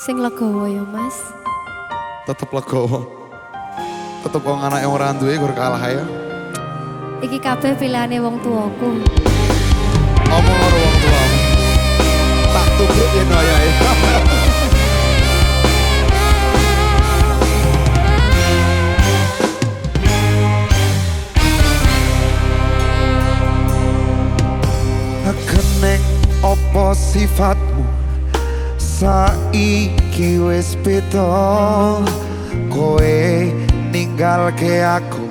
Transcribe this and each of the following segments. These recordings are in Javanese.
Sing legowo ya, Mas. Tetep legowo. Tetep wong anak yang orang duwe gur kalah ya. Iki kabeh pilihane wong tuaku. Omong karo wong tua. Tak tubruk yen ayahe. Keneng opo sifatmu Saiki wis beda Kowe ninggal ke aku.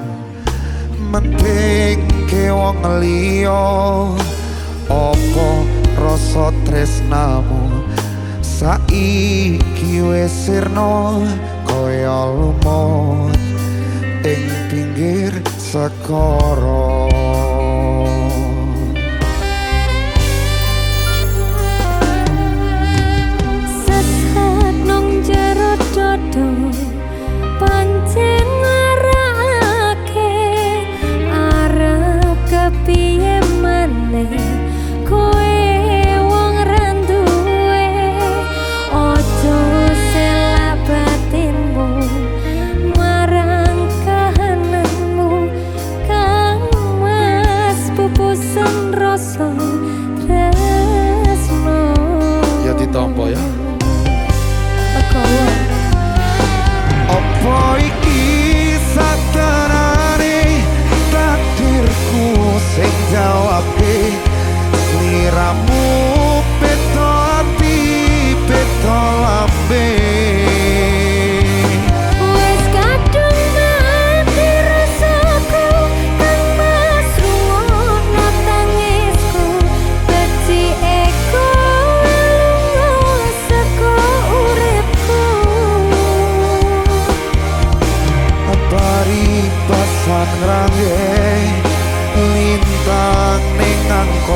Mending ke wong liya Opo rasa tresnamu? Saiki wis sirna Kaya lumut Ing pinggir sekoro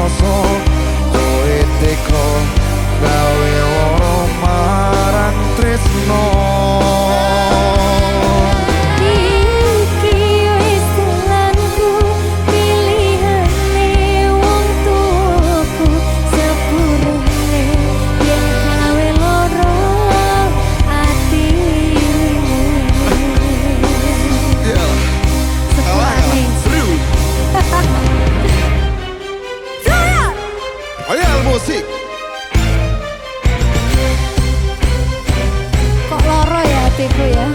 hermoso cohete con musik. Kok loro ya hatiku ya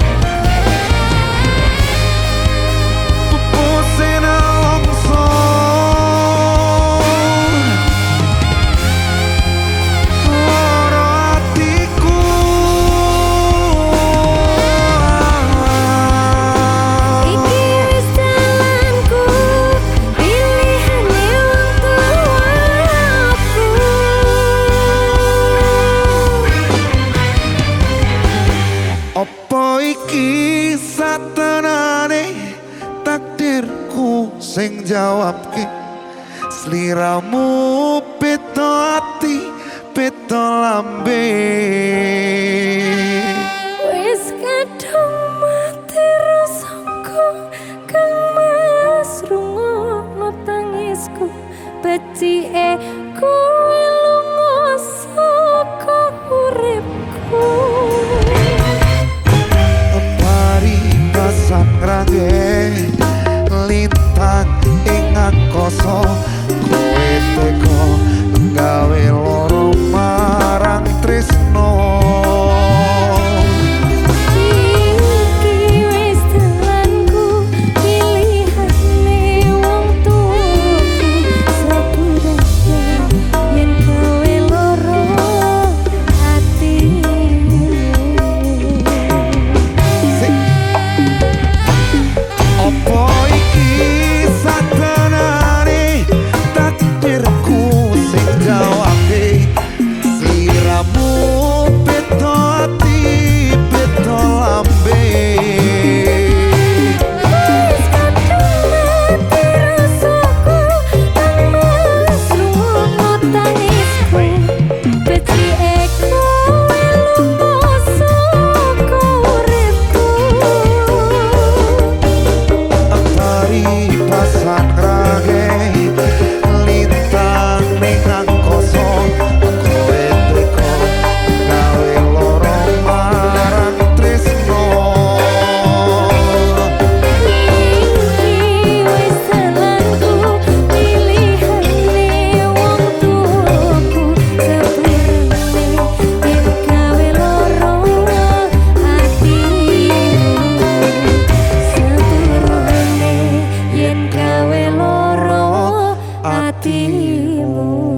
sing jawabke Sliramu peto ati peto lambe. Wis kadung mati rasaku kang mas rungono tangisku becike Timo.